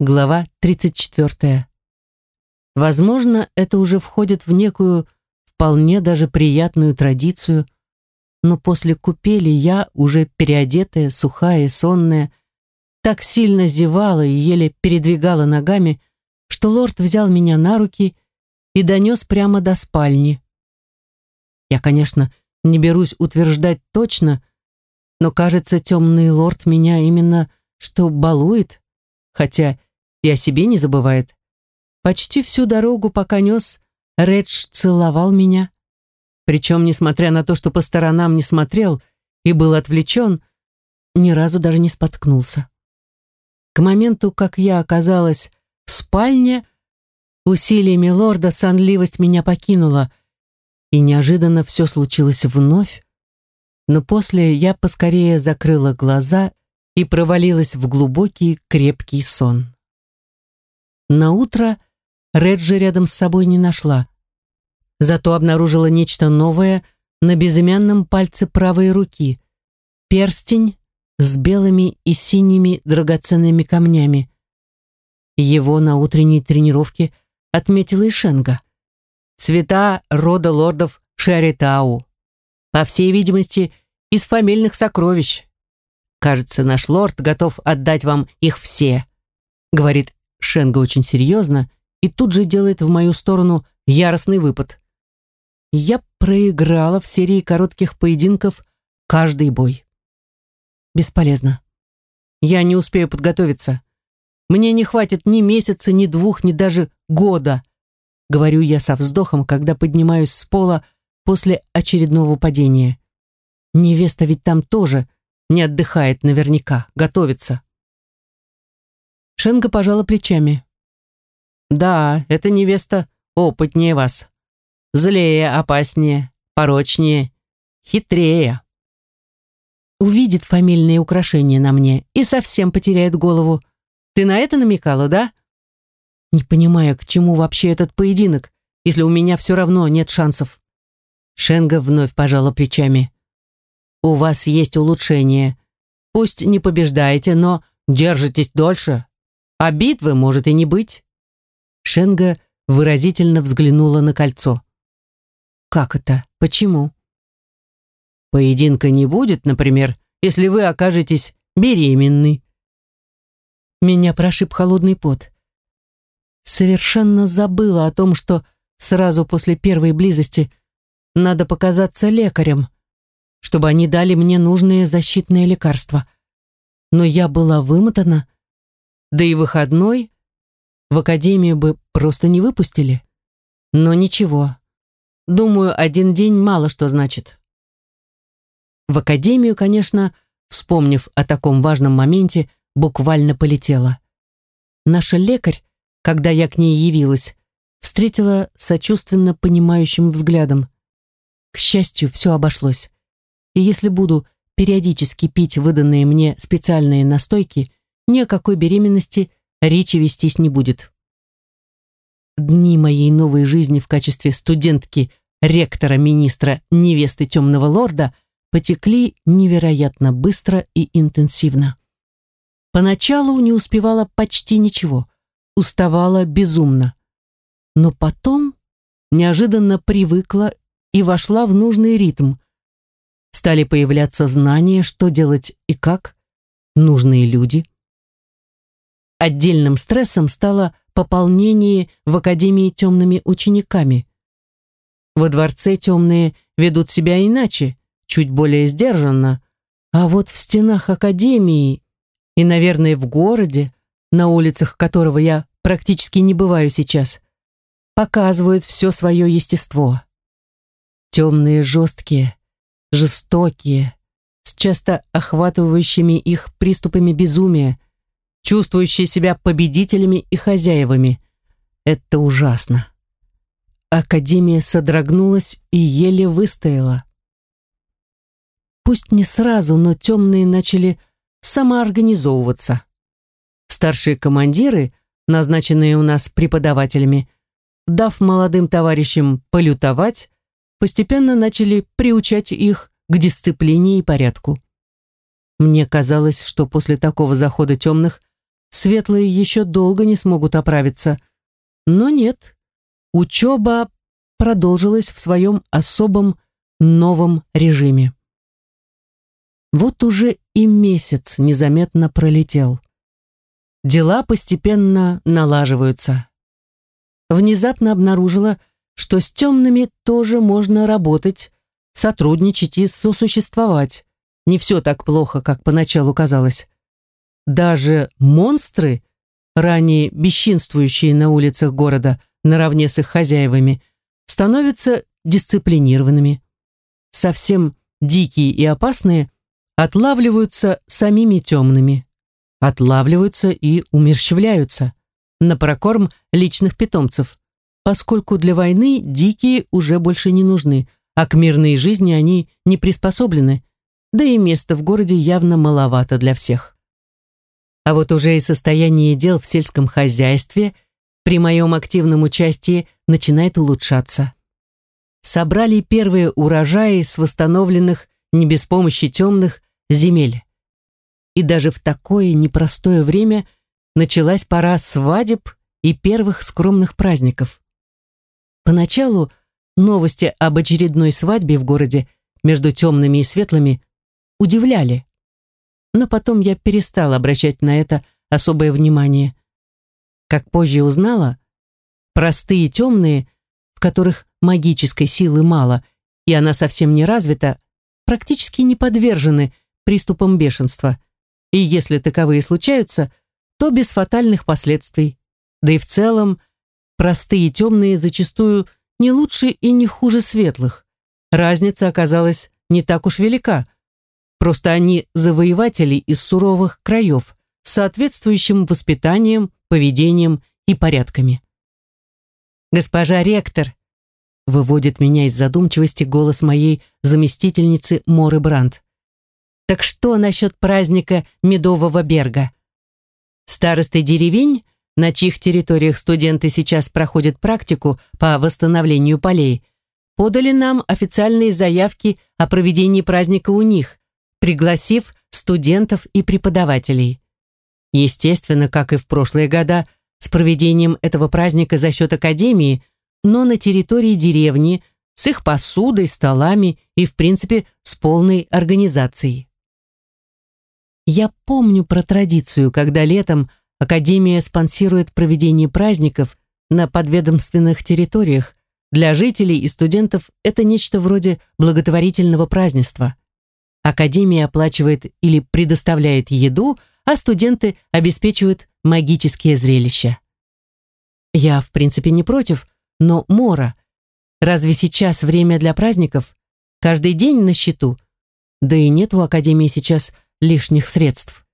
Глава 34. Возможно, это уже входит в некую вполне даже приятную традицию, но после купели я, уже переодетая, сухая и сонная, так сильно зевала и еле передвигала ногами, что лорд взял меня на руки и донес прямо до спальни. Я, конечно, не берусь утверждать точно, но, кажется, темный лорд меня именно что балует, хотя и о себе не забывает. Почти всю дорогу, пока нес, Редж целовал меня. Причем, несмотря на то, что по сторонам не смотрел и был отвлечен, ни разу даже не споткнулся. К моменту, как я оказалась в спальне, усилиями лорда сонливость меня покинула, и неожиданно все случилось вновь, но после я поскорее закрыла глаза и провалилась в глубокий крепкий сон. На утро Реджи рядом с собой не нашла. Зато обнаружила нечто новое на безымянном пальце правой руки. Перстень с белыми и синими драгоценными камнями. Его на утренней тренировке отметила и Шенга. Цвета рода лордов Шаритау. По всей видимости, из фамильных сокровищ. Кажется, наш лорд готов отдать вам их все, говорит Шенга очень серьезно и тут же делает в мою сторону яростный выпад. Я проиграла в серии коротких поединков каждый бой. Бесполезно. Я не успею подготовиться. Мне не хватит ни месяца, ни двух, ни даже года, говорю я со вздохом, когда поднимаюсь с пола после очередного падения. Невеста ведь там тоже не отдыхает наверняка, готовится. Шенга пожала плечами. «Да, эта невеста опытнее вас. Злее, опаснее, порочнее, хитрее. Увидит фамильные украшения на мне и совсем потеряет голову. Ты на это намекала, да? Не понимая, к чему вообще этот поединок, если у меня все равно нет шансов. Шенга вновь пожала плечами. У вас есть улучшение. Пусть не побеждаете, но держитесь дольше, а битвы может и не быть. Шенга выразительно взглянула на кольцо. Как это? Почему? Поединка не будет, например, если вы окажетесь беременны. Меня прошиб холодный пот. Совершенно забыла о том, что сразу после первой близости надо показаться лекарем, чтобы они дали мне нужные защитные лекарства. Но я была вымотана, да и выходной в академию бы просто не выпустили. Но ничего. Думаю, один день мало что значит. В академию, конечно, вспомнив о таком важном моменте, буквально полетела. Наша лекарь, когда я к ней явилась, встретила сочувственно понимающим взглядом. К счастью, все обошлось. И если буду периодически пить выданные мне специальные настойки, ни о какой беременности речи вестись не будет. Дни моей новой жизни в качестве студентки, ректора, министра, невесты темного лорда потекли невероятно быстро и интенсивно. Поначалу не успевала почти ничего, уставала безумно. Но потом неожиданно привыкла и вошла в нужный ритм. Стали появляться знания, что делать и как, нужные люди – Отдельным стрессом стало пополнение в Академии темными учениками. Во дворце темные ведут себя иначе, чуть более сдержанно, а вот в стенах Академии и, наверное, в городе, на улицах которого я практически не бываю сейчас, показывают все свое естество. Темные жесткие, жестокие, с часто охватывающими их приступами безумия, чувствующие себя победителями и хозяевами. Это ужасно. Академия содрогнулась и еле выстояла. Пусть не сразу, но темные начали самоорганизовываться. Старшие командиры, назначенные у нас преподавателями, дав молодым товарищам полютовать, постепенно начали приучать их к дисциплине и порядку. Мне казалось, что после такого захода темных светлые еще долго не смогут оправиться. Но нет, учеба продолжилась в своем особом новом режиме. Вот уже и месяц незаметно пролетел. Дела постепенно налаживаются. Внезапно обнаружила, что с темными тоже можно работать, сотрудничать и сосуществовать. Не все так плохо, как поначалу казалось. Даже монстры, ранее бесчинствующие на улицах города наравне с их хозяевами, становятся дисциплинированными. Совсем дикие и опасные отлавливаются самими темными. Отлавливаются и умерщвляются на прокорм личных питомцев, поскольку для войны дикие уже больше не нужны, а к мирной жизни они не приспособлены, да и места в городе явно маловато для всех. А вот уже и состояние дел в сельском хозяйстве при моем активном участии начинает улучшаться. Собрали первые урожаи с восстановленных, не без помощи темных, земель. И даже в такое непростое время началась пора свадеб и первых скромных праздников. Поначалу новости об очередной свадьбе в городе между темными и светлыми удивляли. Но потом я перестала обращать на это особое внимание. Как позже узнала, простые темные, в которых магической силы мало, и она совсем не развита, практически не подвержены приступам бешенства. И если таковые случаются, то без фатальных последствий. Да и в целом, простые темные зачастую не лучше и не хуже светлых. Разница оказалась не так уж велика. Просто они завоеватели из суровых краев, с соответствующим воспитанием, поведением и порядками. «Госпожа ректор», выводит меня из задумчивости голос моей заместительницы Моры Брандт. «Так что насчет праздника Медового Берга?» Старосты деревень на чьих территориях студенты сейчас проходят практику по восстановлению полей, подали нам официальные заявки о проведении праздника у них, пригласив студентов и преподавателей. Естественно, как и в прошлые года, с проведением этого праздника за счет академии, но на территории деревни, с их посудой, столами и, в принципе, с полной организацией. Я помню про традицию, когда летом – Академия спонсирует проведение праздников на подведомственных территориях. Для жителей и студентов это нечто вроде благотворительного празднества. Академия оплачивает или предоставляет еду, а студенты обеспечивают магические зрелища. Я, в принципе, не против, но Мора, разве сейчас время для праздников? Каждый день на счету? Да и нет у Академии сейчас лишних средств.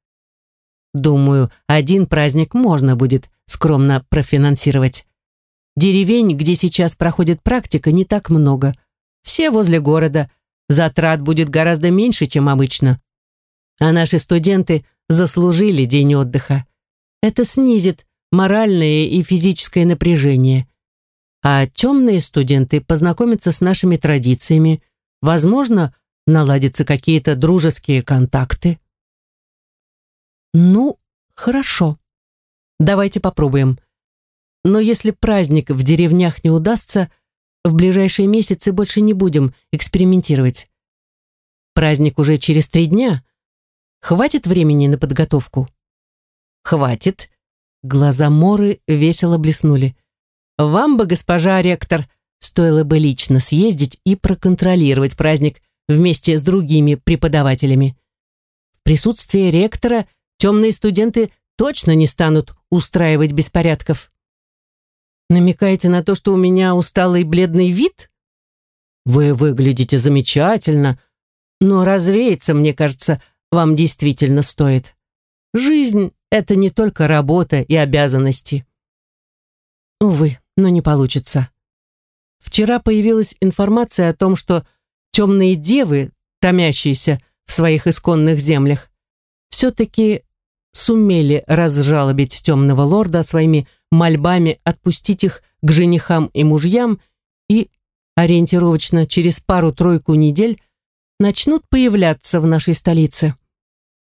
Думаю, один праздник можно будет скромно профинансировать. Деревень, где сейчас проходит практика, не так много. Все возле города. Затрат будет гораздо меньше, чем обычно. А наши студенты заслужили день отдыха. Это снизит моральное и физическое напряжение. А темные студенты познакомятся с нашими традициями. Возможно, наладятся какие-то дружеские контакты. Ну, хорошо. Давайте попробуем. Но если праздник в деревнях не удастся, в ближайшие месяцы больше не будем экспериментировать. Праздник уже через три дня. Хватит времени на подготовку? Хватит. Глаза Моры весело блеснули. Вам бы, госпожа ректор, стоило бы лично съездить и проконтролировать праздник вместе с другими преподавателями. В присутствии ректора – темные студенты точно не станут устраивать беспорядков. Намекаете на то, что у меня усталый бледный вид? Вы выглядите замечательно, но развеяться, мне кажется, вам действительно стоит. Жизнь — это не только работа и обязанности. Увы, но не получится. Вчера появилась информация о том, что темные девы, томящиеся в своих исконных землях, все-таки сумели разжалобить темного лорда своими мольбами отпустить их к женихам и мужьям и ориентировочно через пару-тройку недель начнут появляться в нашей столице.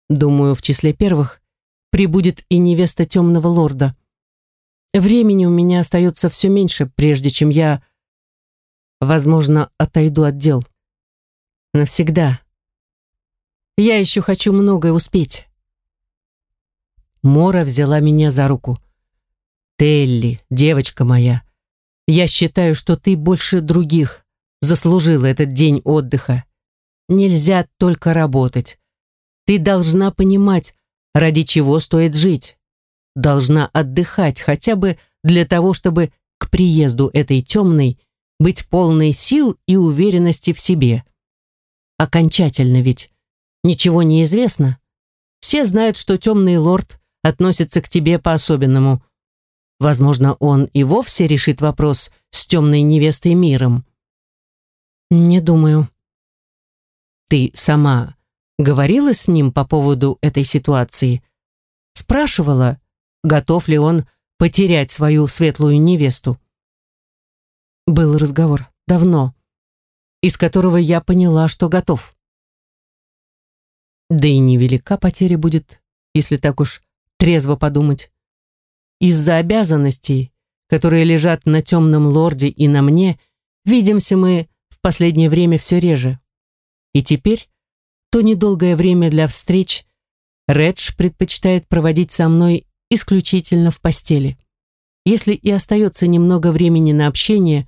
Думаю, в числе первых прибудет и невеста темного лорда. Времени у меня остается все меньше, прежде чем я, возможно, отойду от дел. Навсегда. Я еще хочу многое успеть. Мора взяла меня за руку. «Телли, девочка моя, я считаю, что ты больше других заслужила этот день отдыха. Нельзя только работать. Ты должна понимать, ради чего стоит жить. Должна отдыхать хотя бы для того, чтобы к приезду этой темной быть полной сил и уверенности в себе. Окончательно ведь ничего не известно. Все знают, что темный лорд относится к тебе по-особенному. Возможно, он и вовсе решит вопрос с темной невестой миром. Не думаю. Ты сама говорила с ним по поводу этой ситуации? Спрашивала, готов ли он потерять свою светлую невесту? Был разговор давно, из которого я поняла, что готов. Да и невелика потеря будет, если так уж трезво подумать. Из-за обязанностей, которые лежат на темном лорде и на мне, видимся мы в последнее время все реже. И теперь то недолгое время для встреч Редж предпочитает проводить со мной исключительно в постели. Если и остается немного времени на общение,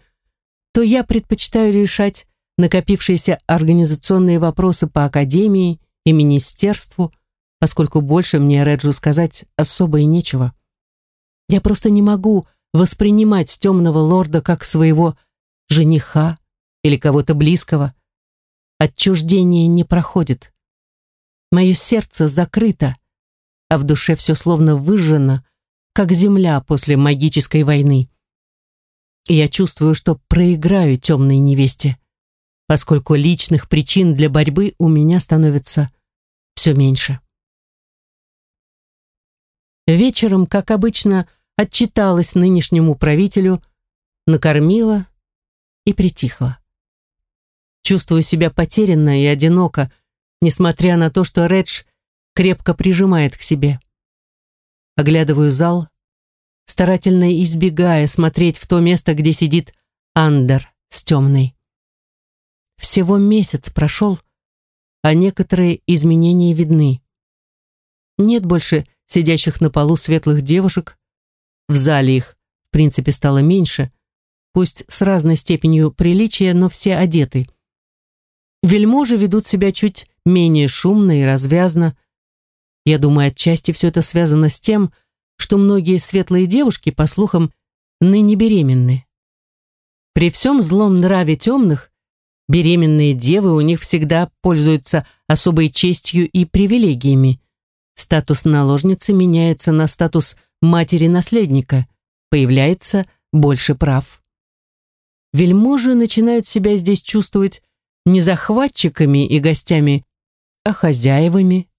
то я предпочитаю решать накопившиеся организационные вопросы по академии и министерству, поскольку больше мне Реджу сказать особо и нечего. Я просто не могу воспринимать темного лорда как своего жениха или кого-то близкого. Отчуждение не проходит. Мое сердце закрыто, а в душе все словно выжжено, как земля после магической войны. И я чувствую, что проиграю темной невесте, поскольку личных причин для борьбы у меня становится все меньше. Вечером, как обычно, отчиталась нынешнему правителю, накормила и притихла. Чувствую себя потерянно и одиноко, несмотря на то, что Редж крепко прижимает к себе. Оглядываю зал, старательно избегая смотреть в то место, где сидит Андер с темной. Всего месяц прошел, а некоторые изменения видны. Нет больше сидящих на полу светлых девушек. В зале их, в принципе, стало меньше, пусть с разной степенью приличия, но все одеты. Вельможи ведут себя чуть менее шумно и развязно. Я думаю, отчасти все это связано с тем, что многие светлые девушки, по слухам, ныне беременны. При всем злом нраве темных, беременные девы у них всегда пользуются особой честью и привилегиями. Статус наложницы меняется на статус матери-наследника, появляется больше прав. Вельможи начинают себя здесь чувствовать не захватчиками и гостями, а хозяевами,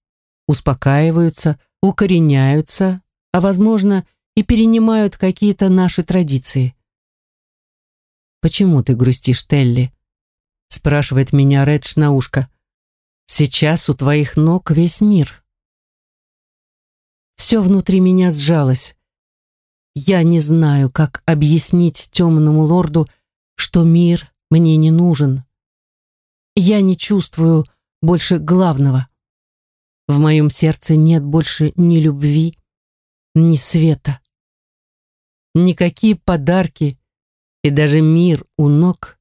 успокаиваются, укореняются, а, возможно, и перенимают какие-то наши традиции. «Почему ты грустишь, Телли?» спрашивает меня Редж на ушко. «Сейчас у твоих ног весь мир». Все внутри меня сжалось. Я не знаю, как объяснить темному лорду, что мир мне не нужен. Я не чувствую больше главного. В моем сердце нет больше ни любви, ни света. Никакие подарки и даже мир у ног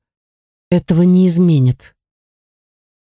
этого не изменят.